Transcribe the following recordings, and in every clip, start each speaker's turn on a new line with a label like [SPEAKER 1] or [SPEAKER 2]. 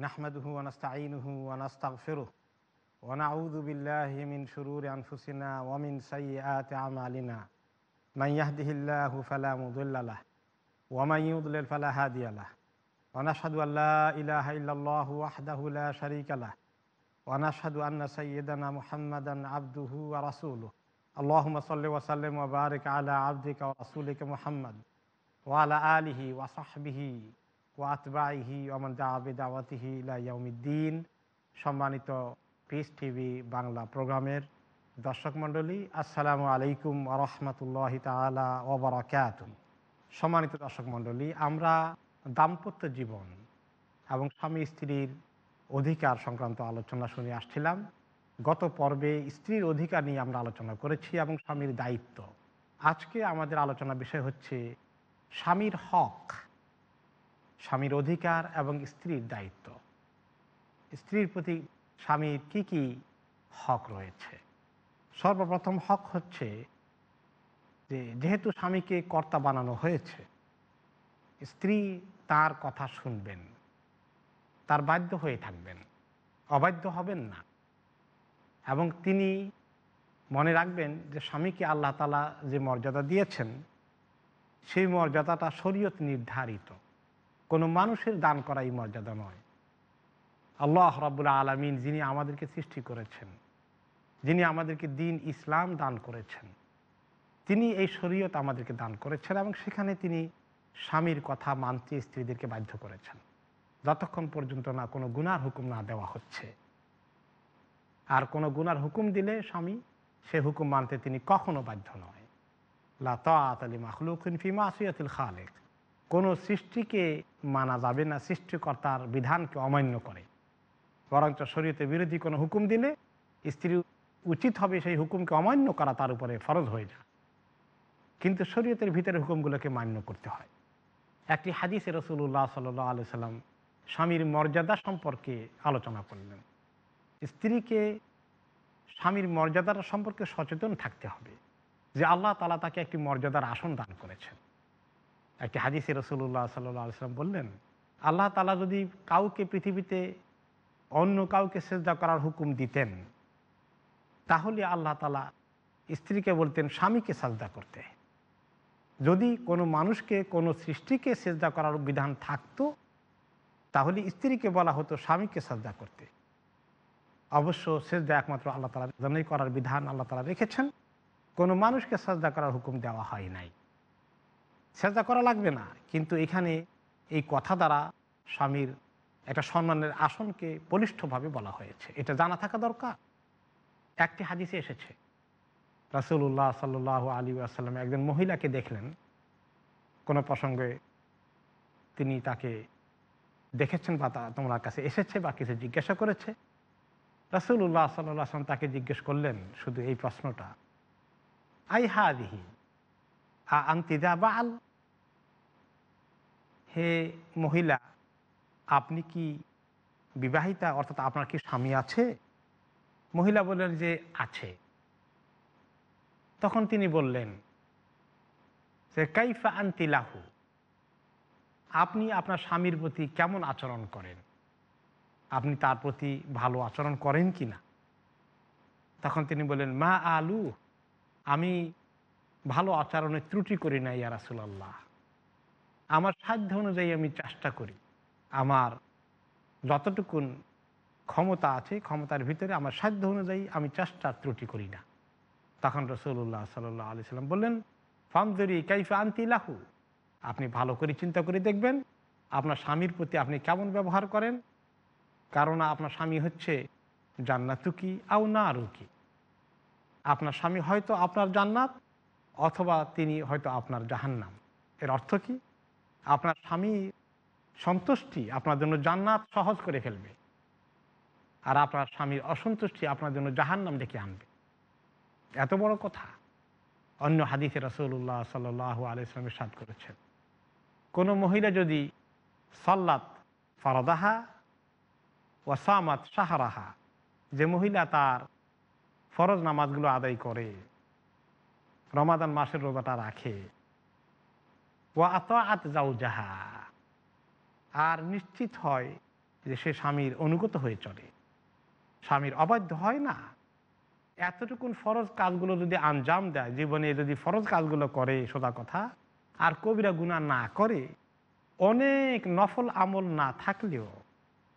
[SPEAKER 1] نحمده ونستعينه ونستغفره ونعوذ بالله من شرور أنفسنا ومن سيئات أعمالنا. من يهده الله فلا مضل له ومن يضلل فلا هادي له. ونشهد أن لا إله إلا الله وحده لا شريك له. ونشهد أن سيدنا محمدا عبده ورسوله. اللهم صل وسلم وبارك على عبدك ورسولك محمد وعلى آله وصحبه ওয়াতবাহি Oman দাওয়াতিহি ইলাইয়াউমিদ্দিন সম্মানিত piece TV Bangla প্রোগ্রামের দর্শক মণ্ডলী, আসসালামু আলাইকুম আরহামতুল্লাহ তালা ওবরাকাত সম্মানিত দর্শক মণ্ডলী, আমরা দাম্পত্য জীবন এবং স্বামী স্ত্রীর অধিকার সংক্রান্ত আলোচনা শুনে আসছিলাম। গত পর্বে স্ত্রীর অধিকার নিয়ে আমরা আলোচনা করেছি এবং স্বামীর দায়িত্ব। আজকে আমাদের আলোচনা বিষয় হচ্ছে স্বামীর হক। স্বামীর অধিকার এবং স্ত্রীর দায়িত্ব। স্ত্রীর প্রতি স্বামীর কি কি হক রয়েছে? সর্বপ্রথম হক হচ্ছে যে, যেহেতু স্বামীকে কর্তা বানানো হয়েছে, স্ত্রী তার কথা শুনবেন, তার বাধ্য হয়ে থাকবেন, অবাধ্য হবেন না। এবং তিনি মনে রাখবেন যে, স্বামীকে আল্লাহ তালা যে মর্যাদা দিয়েছেন, সেই মর্যাদাটা শরীয়ত নির্ধারিত। কোনো মানুষের দান করা এই মর্যাদা নয়। আল্লাহ রাবুল্লাহ আলমিন যিনি আমাদেরকে সৃষ্টি করেছেন, যিনি আমাদেরকে দিন ইসলাম দান করেছেন, তিনি এই শরীয়ত আমাদেরকে দান করেছেন এবং সেখানে তিনি স্বামীর কথা মানতে স্ত্রীদেরকে বাধ্য করেছেন। যতক্ষণ পর্যন্ত না কোনো গুনার হুকুম না দেওয়া হচ্ছে। আর কোনো গুনার হুকুম দিলে স্বামী সে হুকুম মানতে তিনি কখনো বাধ্য নয়। লা তালি মাহলুকিন ফিমা আসিয়াতিল খালেক। কোনো সৃষ্টিকে মানা যাবে না, সৃষ্টিকর্তার বিধানকে অমান্য করে। বরঞ্চ শরীয়তে বিরোধী কোনো হুকুম দিলে স্ত্রী উচিত হবে সেই হুকুমকে অমান্য করা, তার উপরে ফরজ হয়ে যায় কিন্তু শরীয়তের ভিতরে হুকুমগুলোকে মান্য করতে হয়। একটি হাদিসে রসুল্লাহ সাল্লাহ আলি সাল্লাম স্বামীর মর্যাদা সম্পর্কে আলোচনা করলেন। স্ত্রীকে স্বামীর মর্যাদার সম্পর্কে সচেতন থাকতে হবে যে আল্লাহ তালা তাকে একটি মর্যাদার আসন দান করেছেন। একটি হাদিসে রসুল্লাহ সাল্লাম বললেন, আল্লাহ তালা যদি কাউকে পৃথিবীতে অন্য কাউকে সেজদা করার হুকুম দিতেন, তাহলে আল্লাহ তালা স্ত্রীকে বলতেন, স্বামীকে সাজদা করতে। যদি কোনো মানুষকে, কোনো সৃষ্টিকে সেজদা করার বিধান থাকতো, তাহলে স্ত্রীকে বলা হতো, স্বামীকে সাজদা করতে। অবশ্য সেজদা একমাত্র আল্লাহ তালা জন্যই করার বিধান আল্লাহ তালা রেখেছেন। কোনো মানুষকে সাজদা করার হুকুম দেওয়া হয় নাই। সেজদা করা লাগবে না। কিন্তু এখানে এই কথা দ্বারা স্বামীর একটা সম্মানের আসনকে বলিষ্ঠভাবে বলা হয়েছে। এটা জানা থাকা দরকার। একটি হাদিসে এসেছে রাসুল্লাহ সাল্লাহ আলী আসাল্লাম একজন মহিলাকে দেখলেন। কোনো প্রসঙ্গে তিনি তাকে দেখেছেন বা তা তোমার কাছে এসেছে বা কিছু জিজ্ঞাসা করেছে। রাসুল্লাহ সাল্লাহ আসলাম তাকে জিজ্ঞেস করলেন, শুধু এই প্রশ্নটা, আই হা দিহি আন্তিদা বাল হে মহিলা আপনি কি বিবাহিতা অর্থাৎ আপনার কি স্বামী আছে মহিলা বললেন যে আছে তখন তিনি বললেন যে কাইফা আন্তি লাহু আপনি আপনার স্বামীর প্রতি কেমন আচরণ করেন আপনি তার প্রতি ভালো আচরণ করেন কি না তখন তিনি বললেন মা আলু আমি ভালো আচরণের ত্রুটি করি না, ইয়া রাসুলাল্লাহ। আমার সাধ্য অনুযায়ী আমি চেষ্টা করি। আমার যতটুকুন ক্ষমতা আছে, ক্ষমতার ভিতরে আমার সাধ্য অনুযায়ী আমি চেষ্টার ত্রুটি করি না। তখন রসুল্লাহ সাল্লাহ আলি সাল্লাম বললেন ফামজরি কাইফা আন্তি লাহু। আপনি ভালো করে চিন্তা করে দেখবেন, আপনার স্বামীর প্রতি আপনি কেমন ব্যবহার করেন। কারণ আপনার স্বামী হচ্ছে জান্নাতুকি আও না রুকি আপনার স্বামী হয়তো আপনার জান্নাত অথবা তিনি হয়তো আপনার জাহান্নাম। এর অর্থ কি? আপনার স্বামী সন্তুষ্টি আপনার জন্য জান্নাত সহজ করে ফেলবে। আর আপনার স্বামীর অসন্তুষ্টি আপনার জন্য জাহান্নাম ডেকে আনবে। এত বড় কথা। অন্য হাদিসে রসুল্লাহ সাল আলিয়ামের সাদ করেছেন। কোনো মহিলা যদি সল্লাত ফরদাহা ওয়াসামাত সাহারাহা যে মহিলা তার ফরজ নামাজগুলো আদায় করে রমাদান মাসের রোজাটা রাখে। ও আত আত যাও যাহা আর নিশ্চিত হয় যে সে স্বামীর অনুগত হয়ে চলে। স্বামীর অবাধ্য হয় না। এতটুকুন ফরজ কাজগুলো যদি আঞ্জাম দেয়, জীবনে যদি ফরজ কাজগুলো করে, সোজা কথা, আর কবিরা গুণা না করে, অনেক নফল আমল না থাকলেও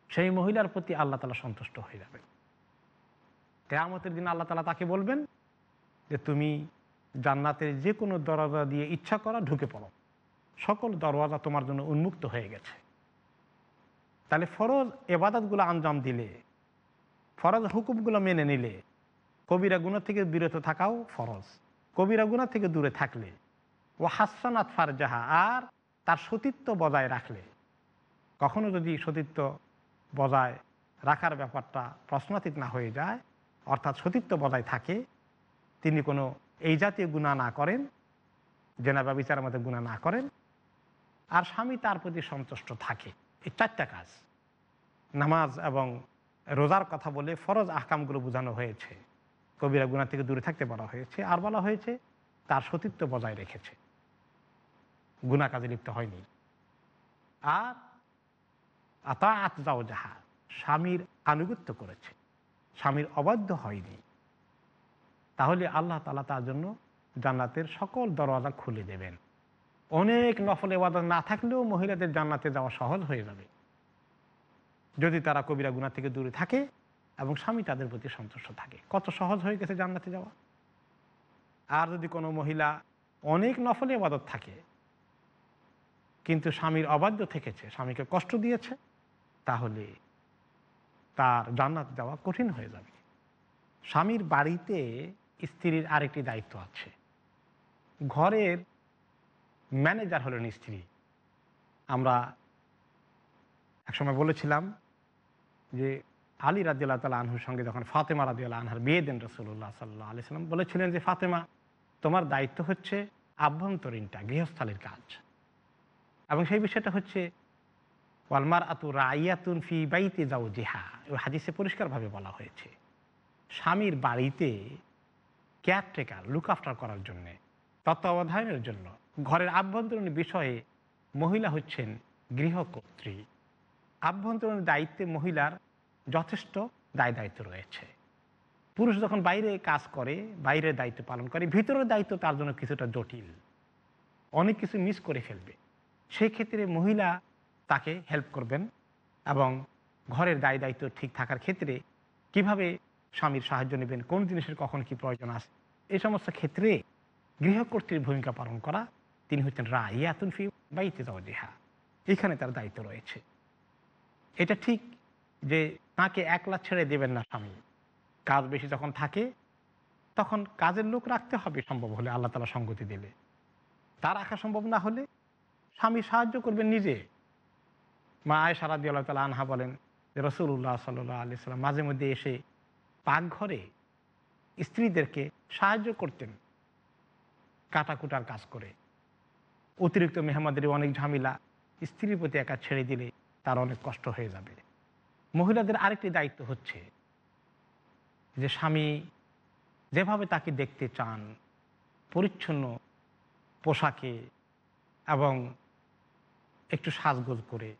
[SPEAKER 1] সেই মহিলার প্রতি আল্লাহ তালা সন্তুষ্ট হয়ে যাবে কেয়ামতের দিন আল্লাহ তালা তাকে বলবেন যে, তুমি জান্নাতের যে কোনো দরজা দিয়ে ইচ্ছা করা ঢুকে পড়ো। সকল দরওয়াজা তোমার জন্য উন্মুক্ত হয়ে গেছে। তাহলে ফরজ এবাদতগুলো আঞ্জাম দিলে, ফরজ হুকুমগুলো মেনে নিলে, কবিরা গুণা থেকে বিরত থাকাও ফরজ। কবিরা গুণা থেকে দূরে থাকলে ও হাসানাত ফারজাহা, আর তার সতীত্ব বজায় রাখলে, কখনো যদি সতীত্ব বজায় রাখার ব্যাপারটা প্রশ্নাতীত না হয়ে যায়, অর্থাৎ সতীত্ব বজায় থাকে, তিনি কোনো এই জাতীয় গুণা না করেন জেনা বা বিচারের মধ্যে গুণা না করেন, আর স্বামী তার প্রতি সন্তুষ্ট থাকে। এই চারটা কাজ। নামাজ এবং রোজার কথা বলে ফরজ আহকামগুলো বোঝানো হয়েছে। কবিরা গুণা থেকে দূরে থাকতে বলা হয়েছে, আর বলা হয়েছে তার সতীত্ব বজায় রেখেছে। গুণা কাজে লিপ্ত হয়নি। আর আতা আত যাও যাহা স্বামীর আনুগত্য করেছে। স্বামীর অবাধ্য হয়নি। তাহলে আল্লাহ তালা তার জন্য জান্নাতের সকল দরওয়াজা খুলে দেবেন। অনেক নফল এবাদত না থাকলেও মহিলাদের জান্নাতে যাওয়া সহজ হয়ে যাবে। যদি তারা কবিরা গুণা থেকে দূরে থাকে এবং স্বামী তাদের প্রতি সন্তুষ্ট থাকে, কত সহজ হয়ে গেছে জান্নাতে যাওয়া? আর যদি কোনো মহিলা অনেক নফল এবাদত থাকে, কিন্তু স্বামীর অবাধ্য থেকেছে, স্বামীকে কষ্ট দিয়েছে, তাহলে তার জান্নাত যাওয়া কঠিন হয়ে যাবে। স্বামীর বাড়িতে স্ত্রীর আরেকটি দায়িত্ব আছে। ঘরের ম্যানেজার হলেন স্ত্রী। আমরা একসময় বলেছিলাম যে, আলী রাজিয়াল্লাহ তালা আনহুর সঙ্গে যখন ফাতেমা রাজিয়াল্লাহ আনহার বিয়ে দেন রসুল্লাহ সাল্লাহ আলি সাল্লাম, বলেছিলেন যে, ফাতেমা, তোমার দায়িত্ব হচ্ছে আভ্যন্তরীণটা, গৃহস্থালির কাজ। এবং সেই বিষয়টা হচ্ছে ওয়ালমার আতু রাইয়াতুন ফি বাইতে যাও জেহা ওই হাদিসে পরিষ্কারভাবে বলা হয়েছে, স্বামীর বাড়িতে কেয়ারটেকার লুক আফটার করার জন্যে। তত্ত্বাবধানের জন্য ঘরের আভ্যন্তরীণ বিষয়ে মহিলা হচ্ছেন গৃহকর্ত্রী। আভ্যন্তরীণ দায়িত্বে মহিলার যথেষ্ট দায় দায়িত্ব রয়েছে। পুরুষ যখন বাইরে কাজ করে, বাইরের দায়িত্ব পালন করে, ভিতরের দায়িত্ব তার জন্য কিছুটা জটিল। অনেক কিছু মিস করে ফেলবে। সেই ক্ষেত্রে মহিলা তাকে হেল্প করবেন এবং ঘরের দায় দায়িত্ব ঠিক থাকার ক্ষেত্রে কীভাবে স্বামীর সাহায্য নেবেন, কোন জিনিসের কখন কি প্রয়োজন আছে? এই সমস্ত ক্ষেত্রে গৃহকর্ত্রীর ভূমিকা পালন করা, তিনি হচ্ছেন রাইয়াতুন ফি বাইতে জেহা এখানে তার দায়িত্ব রয়েছে। এটা ঠিক যে তাকে একলা ছেড়ে দেবেন না স্বামী। কাজ বেশি যখন থাকে, তখন কাজের লোক রাখতে হবে সম্ভব হলে, আল্লাহ তালা সঙ্গতি দিলে। তা রাখা সম্ভব না হলে স্বামী সাহায্য করবেন নিজে। মা আয় সারাদি আল্লাহ তালা আনহা বলেন যে রসুল্লাহ সাল্লাহ আলি সাল্লাম মাঝে মধ্যে এসে পাকঘরে স্ত্রীদেরকে সাহায্য করতেন কাটাকুটার কাজ করে। অতিরিক্ত মেহমাদের অনেক ঝামেলা, স্ত্রীর প্রতি একা ছেড়ে দিলে তার অনেক কষ্ট হয়ে যাবে। মহিলাদের আরেকটি দায়িত্ব হচ্ছে যে স্বামী যেভাবে তাকে দেখতে চান, পরিচ্ছন্ন পোশাকে এবং একটু সাজগোজ করে,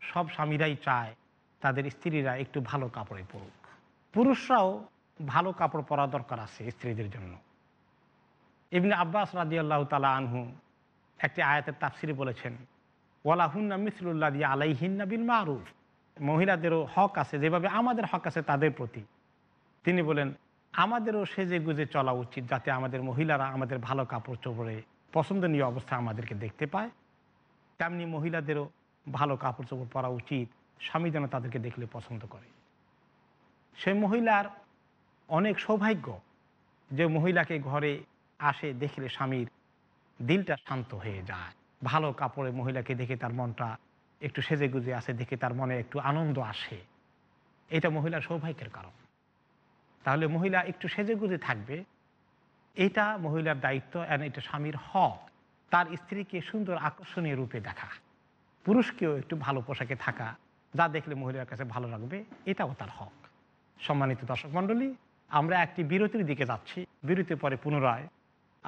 [SPEAKER 1] সব স্বামীরাই চায় তাদের স্ত্রীরা একটু ভালো কাপড়ে পরুক। পুরুষরাও ভালো কাপড় পরা দরকার আছে স্ত্রীদের জন্য। এমনি আব্বাস রাজি আল্লাহ তালা আনহু একটি আয়াতের তাফসিরে বলেছেন, ওয়ালাহুন্না মিসলুল্লাহ দিয়ে আলাইহিন্না বিল মারুফ। মহিলাদেরও হক আছে, যেভাবে আমাদের হক আছে তাদের প্রতি। তিনি বলেন, আমাদেরও সেজে গুজে চলা উচিত যাতে আমাদের মহিলারা আমাদের ভালো কাপড় চোপড়ে পছন্দনীয় অবস্থা আমাদেরকে দেখতে পায়। তেমনি মহিলাদেরও ভালো কাপড় চোপড় পরা উচিত, স্বামী যেন তাদেরকে দেখলে পছন্দ করে। সেই মহিলার অনেক সৌভাগ্য যে মহিলাকে ঘরে আসে দেখলে স্বামীর দিলটা শান্ত হয়ে যায়। ভালো কাপড়ে মহিলাকে দেখে তার মনটা একটু সেজে গুজে আসে দেখে তার মনে একটু আনন্দ আসে। এটা মহিলার সৌভাগ্যের কারণ। তাহলে মহিলা একটু সেজে গুজে থাকবে। এটা মহিলার দায়িত্ব এবং এটা স্বামীর হক। তার স্ত্রীকে সুন্দর আকর্ষণীয় রূপে দেখা। পুরুষকেও একটু ভালো পোশাকে থাকা। যা দেখলে মহিলার কাছে ভালো লাগবে, এটাও তার হক। সম্মানিত দর্শক মণ্ডলী আমরা একটি বিরতির দিকে যাচ্ছি। বিরতির পরে পুনরায়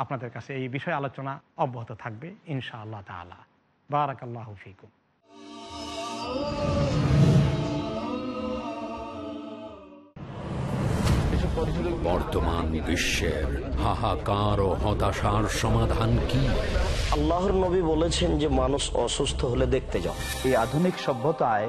[SPEAKER 1] আপনাদের কাছে এই বিষয়ে আলোচনা অব্যাহত থাকবে ইনশা আল্লাহ তালা বারাকাল্লাহ ফিকুম।
[SPEAKER 2] বর্তমান বিশ্বের হাহাকার ও হতাশার সমাধান কি?
[SPEAKER 3] আল্লাহর নবী বলেছেন যে মানুষ অসুস্থ হলে দেখতে যাও।
[SPEAKER 4] এই আধুনিক সভ্যতায়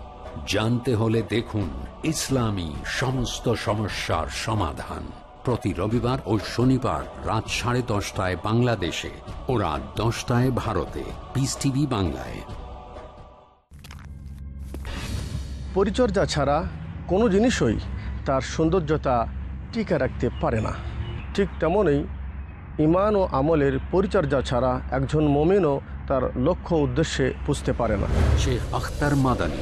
[SPEAKER 2] জানতে হলে দেখুন ইসলামী সমস্ত সমস্যার সমাধান। প্রতি রবিবার ও শনিবার রাত সাড়ে দশটায় বাংলাদেশে ও রাত দশটায় ভারতে। পিস টিভি বাংলায়।
[SPEAKER 5] পরিচর্যা ছাড়া কোনো জিনিসই তার সৌন্দর্যতা টিকে রাখতে পারে না। ঠিক তেমনই ইমান ও আমলের পরিচর্যা ছাড়া একজন মমিনও তার লক্ষ্য উদ্দেশ্যে পুজতে পারে না।
[SPEAKER 2] শেখ আখতার মাদানী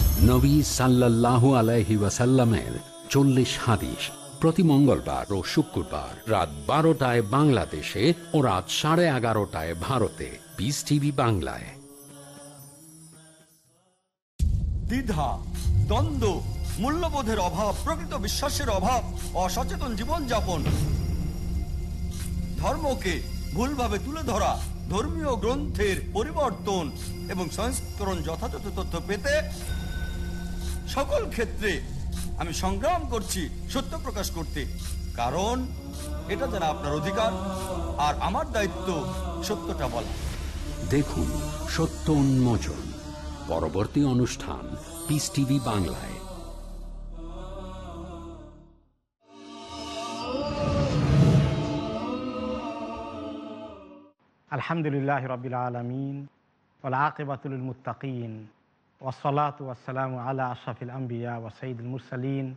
[SPEAKER 2] নবী সাল্লাল্লাহু আলাইহি ওয়াসাল্লামের চল্লিশ হাদিস প্রতি মঙ্গলবার ও শুক্রবার রাত বারোটায় বাংলাদেশে ও রাত সাড়ে এগারোটায় ভারতে। পিস টিভি বাংলায়।
[SPEAKER 6] দ্বিধা, দ্বন্দ্ব, মূল্যবোধের অভাব, প্রকৃত বিশ্বাসের অভাব, অসচেতন জীবনযাপন। ধর্মকে ভুলভাবে তুলে ধরা, ধর্মীয় গ্রন্থের পরিবর্তন এবং সংস্করণ যথাযথ তথ্য পেতে সকল ক্ষেত্রে আমি সংগ্রাম করছি সত্য প্রকাশ করতে। কারণ এটা যেন আপনার অধিকার আর আমার দায়িত্ব সত্যটা বলা।
[SPEAKER 2] দেখুন সত্য উন্মোচন পরবর্তী অনুষ্ঠান পিস টিভি বাংলায়।
[SPEAKER 1] আলহামদুলিল্লাহ রবিল আলমিন ওলা আকিবাতুল মুতাকিন ওসলাত আলা আশরাফিল আম্বিয়া ও সঈদুল মুরসালিন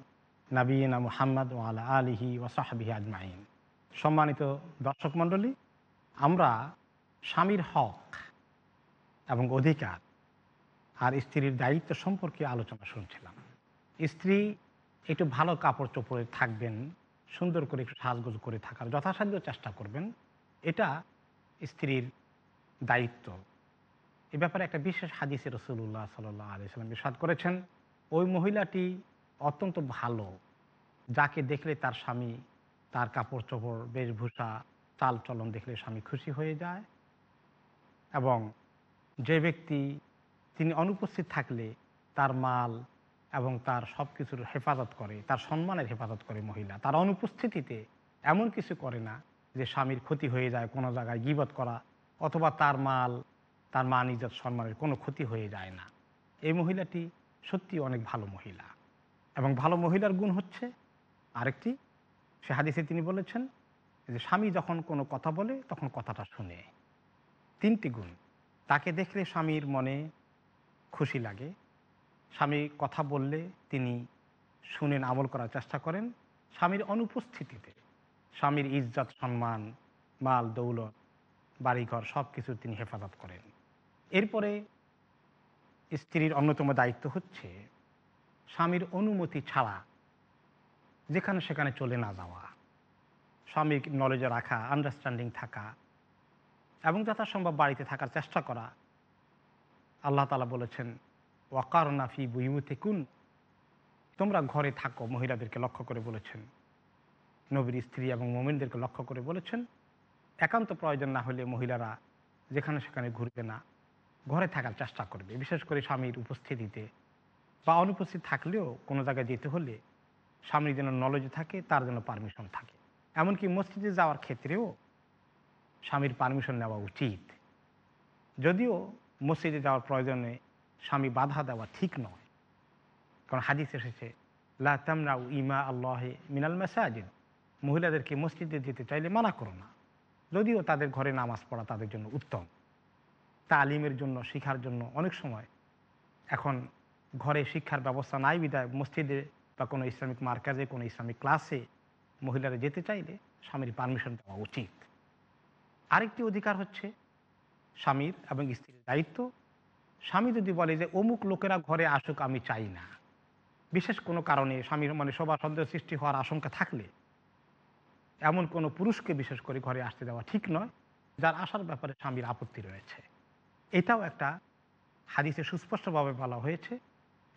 [SPEAKER 1] নবীনা মুহাম্মদ ও আলা আলিহি ওসাহাবিহি আজমাইন। সম্মানিত দর্শক মণ্ডলী, আমরা স্বামীর হক এবং অধিকার আর স্ত্রীর দায়িত্ব সম্পর্কে আলোচনা শুনছিলাম। স্ত্রী একটু ভালো কাপড় চোপড়ে থাকবেন, সুন্দর করে একটু সাজগোজ করে থাকার যথাসাধ্য চেষ্টা করবেন, এটা স্ত্রীর দায়িত্ব। এ ব্যাপারে একটা বিশেষ হাদিসে রসুল্লাহ সাল্লাহ আলিয়াল্লাম বিস্বাদ করেছেন, ওই মহিলাটি অত্যন্ত ভালো, যাকে দেখলে তার স্বামী, তার কাপড় চোপড় বেশভূষা চাল চলন দেখলে স্বামী খুশি হয়ে যায় এবং যে ব্যক্তি, তিনি অনুপস্থিত থাকলে তার মাল এবং তার সব কিছুর হেফাজত করে, তার সম্মানের হেফাজত করে মহিলা। তার অনুপস্থিতিতে এমন কিছু করে না যে স্বামীর ক্ষতি হয়ে যায় কোনো জায়গায় গিবত করা অথবা তার মাল তার মান ইজ্জত সম্মানের কোনো ক্ষতি হয়ে যায় না। এই মহিলাটি সত্যি অনেক ভালো মহিলা এবং ভালো মহিলার গুণ হচ্ছে আরেকটি, সে হাদিসে তিনি বলেছেন যে স্বামী যখন কোনো কথা বলে তখন কথাটা শুনে। তিনটি গুণ, তাকে দেখলে স্বামীর মনে খুশি লাগে। স্বামী কথা বললে তিনি শুনেন, আমল করার চেষ্টা করেন। স্বামীর অনুপস্থিতিতে স্বামীর ইজ্জত, সম্মান, মাল, দৌলত, বাড়িঘর সব কিছু তিনি হেফাজত করেন। এরপরে স্ত্রীর অন্যতম দায়িত্ব হচ্ছে স্বামীর অনুমতি ছাড়া যেখানে সেখানে চলে না যাওয়া, স্বামীর নলেজে রাখা আন্ডারস্ট্যান্ডিং থাকা এবং যথাসম্ভব বাড়িতে থাকার চেষ্টা করা। আল্লাহ তালা বলেছেন ওয়াকার নাফি বুইমুতে কুন তোমরা ঘরে থাকো, মহিলাদেরকে লক্ষ্য করে বলেছেন। নবীর স্ত্রী এবং মোমিনদেরকে লক্ষ্য করে বলেছেন, একান্ত প্রয়োজন না হলে মহিলারা যেখানে সেখানে ঘুরবে না। ঘরে থাকার চেষ্টা করবে, বিশেষ করে স্বামীর উপস্থিতিতে। বা অনুপস্থিত থাকলেও কোনো জায়গায় যেতে হলে স্বামীর যেন নলেজ থাকে, তার জন্য পারমিশন থাকে। এমনকি মসজিদে যাওয়ার ক্ষেত্রেও স্বামীর পারমিশন নেওয়া উচিত। যদিও মসজিদে যাওয়ার প্রয়োজনে স্বামী বাধা দেওয়া ঠিক নয়। কারণ হাদিস এসেছে, লা তামরাউ ইমা আল্লাহে মিনাল মেসাজিদ। মহিলাদেরকে মসজিদে যেতে চাইলে মানা করো না। যদিও তাদের ঘরে নামাজ পড়া তাদের জন্য উত্তম। তালিমের জন্য, শিখার জন্য অনেক সময়। এখন ঘরে শিক্ষার ব্যবস্থা নাই বিদায় মসজিদে বা কোনো ইসলামিক মার্কাজে, কোনো ইসলামিক ক্লাসে মহিলারা যেতে চাইলে স্বামীর পারমিশন দেওয়া উচিত। আরেকটি অধিকার হচ্ছে স্বামীর এবং স্ত্রীর দায়িত্ব। স্বামী যদি বলে যে, অমুক লোকেরা ঘরে আসুক, আমি চাই না। বিশেষ কোনো কারণে স্বামীর মানে সবার সন্দেহ সৃষ্টি হওয়ার আশঙ্কা থাকলে এমন কোনো পুরুষকে বিশেষ করে ঘরে আসতে দেওয়া ঠিক নয়, যার আসার ব্যাপারে স্বামীর আপত্তি রয়েছে। এটাও একটা হাদিসে সুস্পষ্টভাবে বলা হয়েছে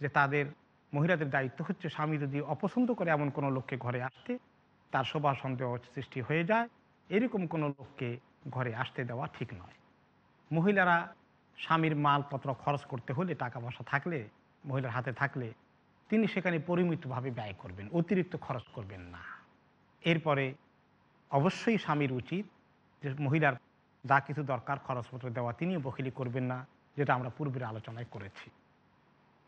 [SPEAKER 1] যে তাদের মহিলাদের দায়িত্ব হচ্ছে স্বামী যদি অপছন্দ করে এমন কোনো লোককে ঘরে আসতে, তার শোভা সন্দেহ সৃষ্টি হয়ে যায়। এরকম কোনো লোককে ঘরে আসতে দেওয়া ঠিক নয়। মহিলারা স্বামীর মালপত্র খরচ করতে হলে, টাকা পয়সা থাকলে, মহিলার হাতে থাকলে তিনি সেখানে পরিমিতভাবে ব্যয় করবেন, অতিরিক্ত খরচ করবেন না। এরপরে অবশ্যই স্বামীর উচিত যে মহিলার যা কিছু দরকার খরচপত্র দেওয়া তিনিও বকিলি করবেন না, যেটা আমরা পূর্বের আলোচনায় করেছি।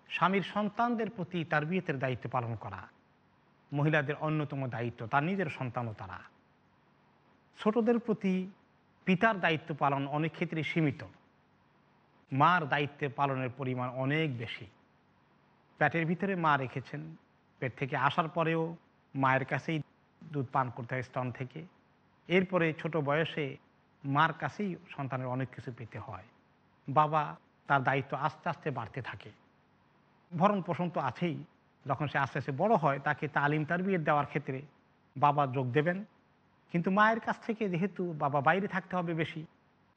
[SPEAKER 1] স্বামীর সন্তানদের প্রতি তার বিয়েতের দায়িত্ব পালন করা, মহিলাদের অন্যতম দায়িত্ব, তার নিজের সন্তানও তারা। ছোটদের প্রতি পিতার দায়িত্ব পালন অনেক ক্ষেত্রে সীমিত। মার দায়িত্বে পালনের পরিমাণ অনেক বেশি। পেটের ভিতরে মা রেখেছেন, পেট থেকে আসার পরেও মায়ের কাছেই দুধ পান করতে হয় স্তন থেকে। এরপরে ছোট বয়সে মার কাছেই সন্তানের অনেক কিছু পেতে হয়। বাবা তার দায়িত্ব আস্তে আস্তে বাড়তে থাকে। ভরণ পোষণ তো আছেই। যখন সে আস্তে আস্তে বড় হয়, তাকে তালিম তার বিয়ে দেওয়ার ক্ষেত্রে বাবা যোগ দেবেন। কিন্তু মায়ের কাছ থেকে যেহেতু বাবা বাইরে থাকতে হবে বেশি,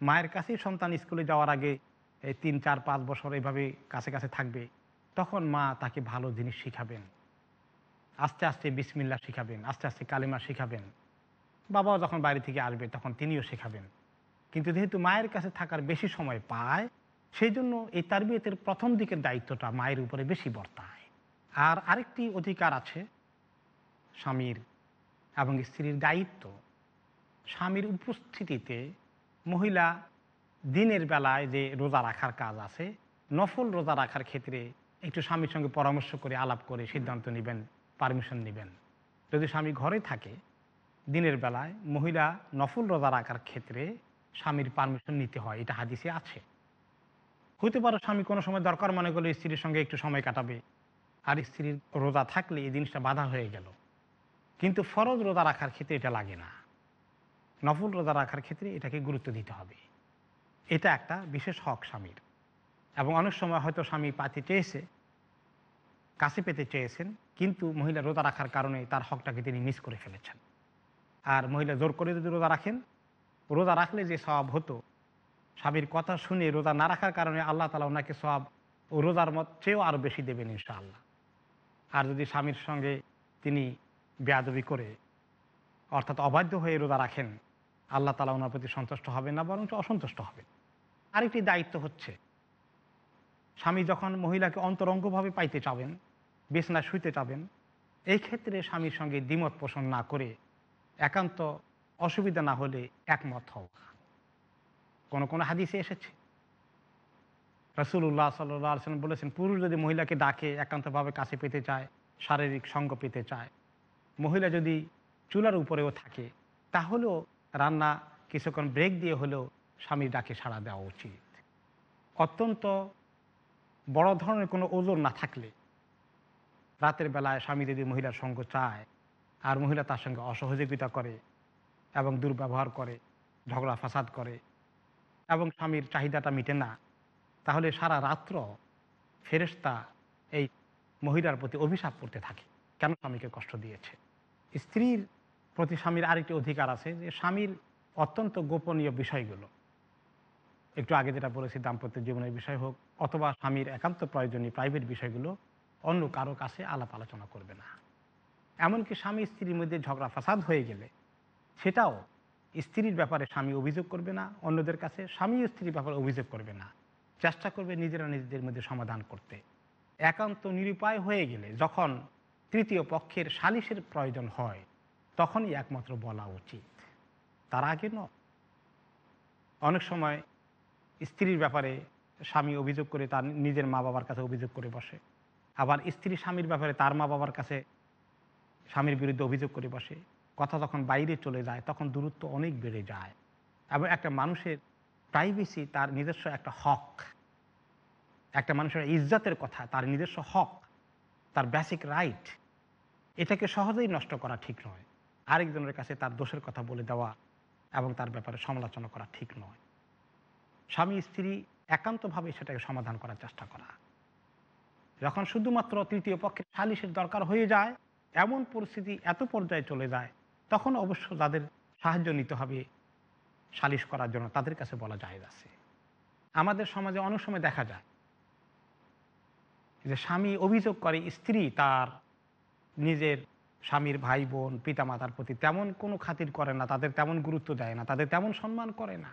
[SPEAKER 1] মায়ের কাছেই সন্তান স্কুলে যাওয়ার আগে এই তিন, চার, পাঁচ বছর এইভাবে কাছে কাছে থাকবে, তখন মা তাকে ভালো জিনিস শিখাবেন। আস্তে আস্তে বিসমিল্লা শিখাবেন, আস্তে আস্তে কালিমা শিখাবেন। বাবাও যখন বাইরে থেকে আসবে, তখন তিনিও শেখাবেন। কিন্তু যেহেতু মায়ের কাছে থাকার বেশি সময় পায় সেই জন্য এই তারবিয়তের প্রথম দিকের দায়িত্বটা মায়ের উপরে বেশি বর্তায়। আর আরেকটি অধিকার আছে স্বামীর এবং স্ত্রীর দায়িত্ব। স্বামীর উপস্থিতিতে মহিলা দিনের বেলায় যে রোজা রাখার কাজ আছে, নফল রোজা রাখার ক্ষেত্রে একটু স্বামীর সঙ্গে পরামর্শ করে, আলাপ করে সিদ্ধান্ত নেবেন, পারমিশন নেবেন। যদি স্বামী ঘরে থাকে দিনের বেলায় মহিলা নফল রোজা রাখার ক্ষেত্রে স্বামীর পারমিশন নিতে হয়, এটা হাদিসে আছে। হতে পারে স্বামী কোনো সময় দরকার মনে করলে স্ত্রীর সঙ্গে একটু সময় কাটাবে, আর স্ত্রীর রোজা থাকলে এই জিনিসটা বাধা হয়ে গেল। কিন্তু ফরজ রোজা রাখার ক্ষেত্রে এটা লাগে না। নফল রোজা রাখার ক্ষেত্রে এটাকে গুরুত্ব দিতে হবে। এটা একটা বিশেষ হক স্বামীর। এবং অনেক সময় হয়তো স্বামী পাতে চেয়েছে, কাছে পেতে চেয়েছেন, কিন্তু মহিলা রোজা রাখার কারণে তার হকটাকে তিনি মিস করে ফেলেছেন। আর মহিলা জোর করে যদি রোজা রাখেন, রোজা রাখলে যে স্বভাব হতো, স্বামীর কথা শুনে রোজা না রাখার কারণে আল্লাহ তালা ওনাকে সব রোজার মত চেয়েও আরও বেশি দেবেন ইনশাআল্লাহ। আর যদি স্বামীর সঙ্গে তিনি বেয়াদবি করে, অর্থাৎ অবাধ্য হয়ে রোজা রাখেন, আল্লাহ তালা ওনার প্রতি সন্তুষ্ট হবেন না বরং অসন্তুষ্ট হবেন। আরেকটি দায়িত্ব হচ্ছে, স্বামী যখন মহিলাকে অন্তরঙ্গভাবে পাইতে চাবেন বেসনা শুইতে চাবেন, এই ক্ষেত্রে স্বামীর সঙ্গে দ্বিমত পোষণ না করে একান্ত অসুবিধা না হলে একমত হও। কোনো কোনো হাদিসে এসেছে। রসুল্লাহ সাল্লাম বলেছেন, পুরুষ যদি মহিলাকে ডাকে, একান্তভাবে কাছে পেতে চায়, শারীরিক সঙ্গ পেতে চায়, মহিলা যদি চুলার উপরেও থাকে, তাহলেও রান্না কিছুক্ষণ ব্রেক দিয়ে হলেও স্বামীর ডাকে সাড়া দেওয়া উচিত। অত্যন্ত বড় ধরনের কোনো ওজন না থাকলে রাতের বেলায় স্বামী যদি মহিলার সঙ্গ চায় আর মহিলা তার সঙ্গে অসহযোগিতা করে এবং দুর্ব্যবহার করে, ঝগড়া ফাসাদ করে এবং স্বামীর চাহিদাটা মিটে না, তাহলে সারা রাত্র ফেরেস্তা এই মহিলার প্রতি অভিশাপ করতে থাকে। কেন স্বামীকে কষ্ট দিয়েছে? স্ত্রীর প্রতি স্বামীর আরেকটি অধিকার আছে যে স্বামীর অত্যন্ত গোপনীয় বিষয়গুলো। একটু আগে যেটা বলেছি, দাম্পত্য জীবনের বিষয় হোক, অথবা স্বামীর একান্ত প্রয়োজনীয় প্রাইভেট বিষয়গুলো, অন্য কারও কাছে আলাপ আলোচনা করবে না। এমনকি স্বামী স্ত্রীর মধ্যে ঝগড়া ফাসাদ হয়ে গেলে সেটাও স্ত্রীর ব্যাপারে স্বামী অভিযোগ করবে না, অন্যদের কাছে স্বামী স্ত্রীর ব্যাপারে অভিযোগ করবে না। চেষ্টা করবে নিজেরা নিজেদের মধ্যে সমাধান করতে। একান্ত নিরুপায় হয়ে গেলে যখন তৃতীয় পক্ষের সালিশের প্রয়োজন হয়, তখনই একমাত্র বলা উচিত। তার আগে ন অনেক সময় স্ত্রীর ব্যাপারে স্বামী অভিযোগ করে তার নিজের মা বাবার কাছে অভিযোগ করে বসে। আবার স্ত্রী স্বামীর ব্যাপারে তার মা বাবার কাছে স্বামীর বিরুদ্ধে অভিযোগ করে বসে। কথা যখন বাইরে চলে যায়, তখন দূরত্ব অনেক বেড়ে যায় এবং একটা মানুষের প্রাইভেসি তার নিজস্ব একটা হক। একটা মানুষের ইজ্জতের কথা, তার নিজস্ব হক, তার বেসিক রাইট এটাকে সহজেই নষ্ট করা ঠিক নয়। আরেকজনের কাছে তার দোষের কথা বলে দেওয়া এবং তার ব্যাপারে সমালোচনা করা ঠিক নয়। স্বামী, স্ত্রী একান্তভাবে সেটাকে সমাধান করার চেষ্টা করা। যখন শুধুমাত্র তৃতীয় পক্ষের সালিশের দরকার হয়ে যায় এমন পরিস্থিতি এত পর্যায়ে চলে যায়, তখন অবশ্য তাদের সাহায্য নিতে হবে, সালিশ করার জন্য তাদের কাছে বলা যায় আছে। আমাদের সমাজে অনেক সময় দেখা যায় যে স্বামী অভিযোগ করে স্ত্রী তার নিজের স্বামীর ভাই বোন পিতামাতার প্রতি তেমন কোনো খাতির করে না, তাদের তেমন গুরুত্ব দেয় না, তাদের তেমন সম্মান করে না।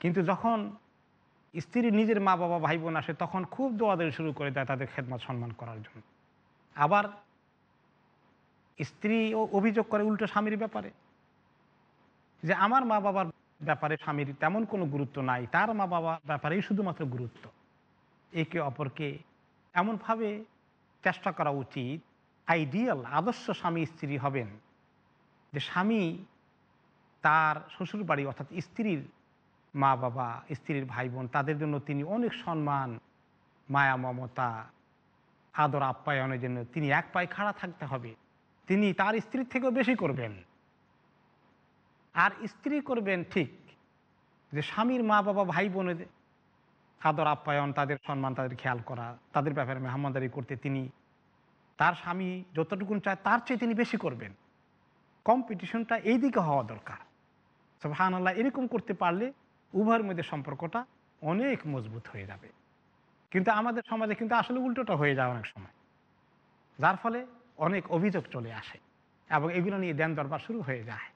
[SPEAKER 1] কিন্তু যখন স্ত্রী নিজের মা বাবা ভাই বোন আসে, তখন খুব দোয়াদের শুরু করে দেয় তাদের খেদমত সম্মান করার জন্য। আবার স্ত্রীও অভিযোগ করে উল্টো স্বামীর ব্যাপারে। যে আমার মা বাবার ব্যাপারে স্বামীর তেমন কোনো গুরুত্ব নাই, তার মা বাবা ব্যাপারেই শুধুমাত্র গুরুত্ব। একে অপরকে এমনভাবে চেষ্টা করা উচিত আইডিয়াল আদর্শ স্বামী স্ত্রী হবেন। যে স্বামী তার শ্বশুর বাড়ি অর্থাৎ স্ত্রীর মা বাবা, স্ত্রীর ভাই বোন তাদের জন্য তিনি অনেক সম্মান, মায়া, মমতা, আদর, আপ্যায়নের জন্য তিনি এক পায়ে খাড়া থাকতে হবে। তিনি তার স্ত্রীর থেকেও বেশি করবেন। আর স্ত্রী করবেন ঠিক যে স্বামীর মা বাবা ভাই বোনের আদর আপ্যায়ন, তাদের সম্মান, তাদের খেয়াল করা, তাদের ব্যাপারে মেহমানদারি করতে তিনি তার স্বামী যতটুকুন চায়, তার চেয়ে তিনি বেশি করবেন। কম্পিটিশনটা এই দিকে হওয়া দরকার। হান আল্লাহ এরকম করতে পারলে উভয়ের মধ্যে সম্পর্কটা অনেক মজবুত হয়ে যাবে। কিন্তু আমাদের সমাজে কিন্তু আসলে উল্টোটা হয়ে যায় অনেক সময়। যার ফলে অনেক অভিযোগ চলে আসে এবং এগুলো নিয়ে দেন দরবার শুরু হয়ে যায়।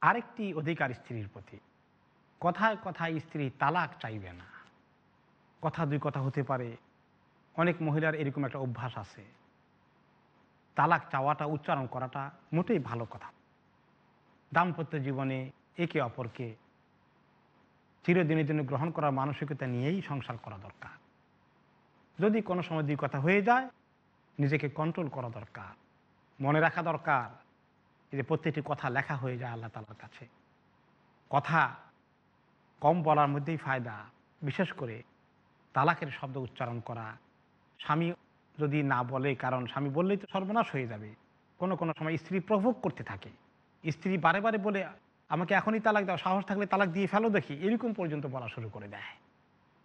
[SPEAKER 1] আরেকটি অধিকার স্ত্রীর প্রতি, কথায় কথায় স্ত্রী তালাক চাইবে না। কথা দুই কথা হতে পারে, অনেক মহিলার এরকম একটা অভ্যাস আছে। তালাক চাওয়াটা, উচ্চারণ করাটা মোটেই ভালো কথা। দাম্পত্য জীবনে একে অপরকে চিরদিনের জন্য গ্রহণ করার মানসিকতা নিয়েই সংসার করা দরকার। যদি কোনো সময় দুই কথা হয়ে যায় নিজেকে কন্ট্রোল করা দরকার, মনে রাখা দরকার যে প্রত্যেকটি কথা লেখা হয়ে যায় আল্লাহ তালার কাছে। কথা কম বলার মধ্যেই ফায়দা, বিশেষ করে তালাকের শব্দ উচ্চারণ করা। স্বামী যদি না বলে, কারণ স্বামী বললেই তো সর্বনাশ হয়ে যাবে। কোনো কোনো সময় স্ত্রী প্রভোগ করতে থাকে। স্ত্রী বারে বারে বলে, আমাকে এখনই তালাক দাও, সাহস থাকলে তালাক দিয়ে ফেলো দেখি। এরকম পর্যন্ত বলা শুরু করে দেয়।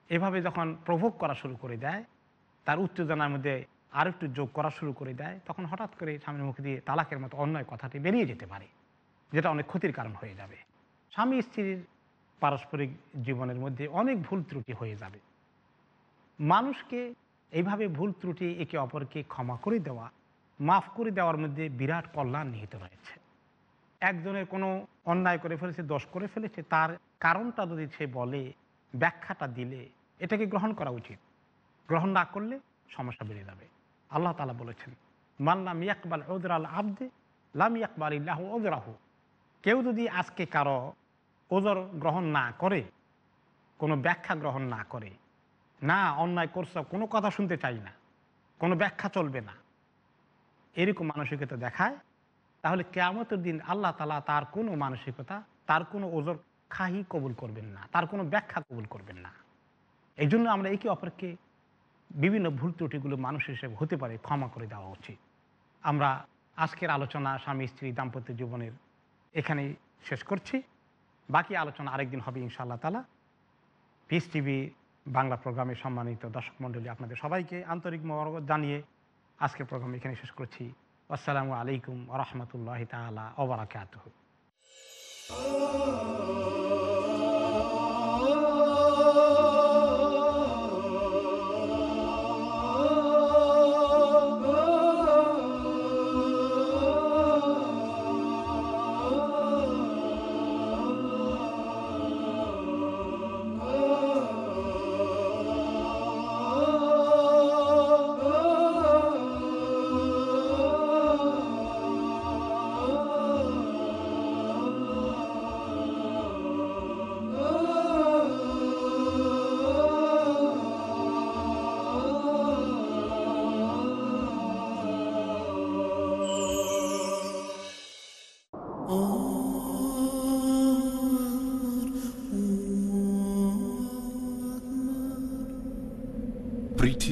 [SPEAKER 1] এভাবে যখন প্রভোগ করা শুরু করে দেয়, তার উত্তেজনার মধ্যে আর একটু যোগ করা শুরু করে দেয়, তখন হঠাৎ করে স্বামীর মুখে দিয়ে তালাকের মতো অন্যায় কথাটি বেরিয়ে যেতে পারে, যেটা অনেক ক্ষতির কারণ হয়ে যাবে। স্বামী স্ত্রীর পারস্পরিক জীবনের মধ্যে অনেক ভুল ত্রুটি হয়ে যাবে। মানুষকে এইভাবে ভুল ত্রুটি একে অপরকে ক্ষমা করে দেওয়া, মাফ করে দেওয়ার মধ্যে বিরাট কল্যাণ নিহিত রয়েছে। একজনের কোনো অন্যায় করে ফেলেছে, দোষ করে ফেলেছে, তার কারণটা যদি সে বলে, ব্যাখ্যাটা দিলে, এটাকে গ্রহণ করা উচিত। গ্রহণ না করলে সমস্যা বেড়ে যাবে। আল্লাহ তালা বলেছেন মাল্লাম ইয়াকবাল ওদরাল আব্দে, লাম ইয়াকবাল ইল্লাহ ওদরাহু কেউ যদি আজকে কারও ওজর গ্রহণ না করে, কোনো ব্যাখ্যা গ্রহণ না করে, না অন্যায় করছে, কোনো কথা শুনতে চাই না, কোনো ব্যাখ্যা চলবে না, এরকম মানসিকতা দেখায়, তাহলে কেয়ামতের দিন আল্লাহ তালা তার কোনো মানসিকতা, তার কোনো ওজর খাহি কবুল করবেন না, তার কোনো ব্যাখ্যা কবুল করবেন না। এই জন্য আমরা একে অপরকে বিভিন্ন ভুল ত্রুটিগুলো মানুষ হিসেবে হতে পারে, ক্ষমা করে দেওয়া উচিত। আমরা আজকের আলোচনা স্বামী, স্ত্রী, দাম্পত্য জীবনের এখানেই শেষ করছি। বাকি আলোচনা আরেকদিন হবে ইনশাআল্লাহ তালা পিস টিভি বাংলা প্রোগ্রামে সম্মানিত দর্শক মণ্ডলী আপনাদের সবাইকে আন্তরিক মরগত জানিয়ে আজকের প্রোগ্রাম এখানে শেষ করছি। আসসালামু আলাইকুম রহমতুল্লাহ তালা ওবরাকাত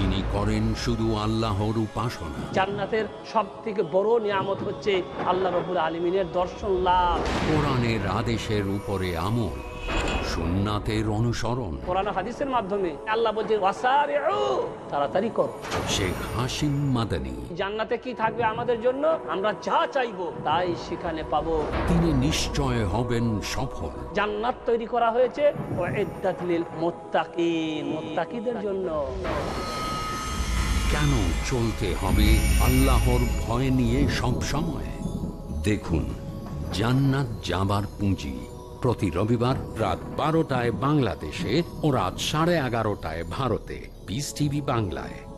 [SPEAKER 2] যিনি করেন শুধু আল্লাহর উপাসনা।
[SPEAKER 7] জান্নাতের সব থেকে বড় নিয়ামত হচ্ছে আল্লাহ রবুল আলমিনের দর্শন লাভ।
[SPEAKER 2] কোরআনের আদেশের উপরে আমল সুন্নাতের অনুসরণ।
[SPEAKER 7] কোরআন হাদিসের মাধ্যমে আল্লাহ বলছে তাড়াতাড়ি করো।
[SPEAKER 2] শেখ হাসিম মাদানী।
[SPEAKER 7] জান্নাতে কি থাকবে আমাদের জন্য? আমরা যা চাইব তাই সেখানে পাবো।
[SPEAKER 2] তিনি নিশ্চয় হবেন সফল।
[SPEAKER 7] জান্নাত তৈরি করা হয়েছে মুত্তাকিন জন্য।
[SPEAKER 2] কেন চলতে হবে আল্লাহর ভয় নিয়ে সব সময়? দেখুন, জান্নাত যাবার পুঁজি। প্রতি রবিবার রাত বারোটায় বাংলাদেশে ও রাত সাড়ে এগারোটায় ভারতে। পিস টিভি বাংলায়।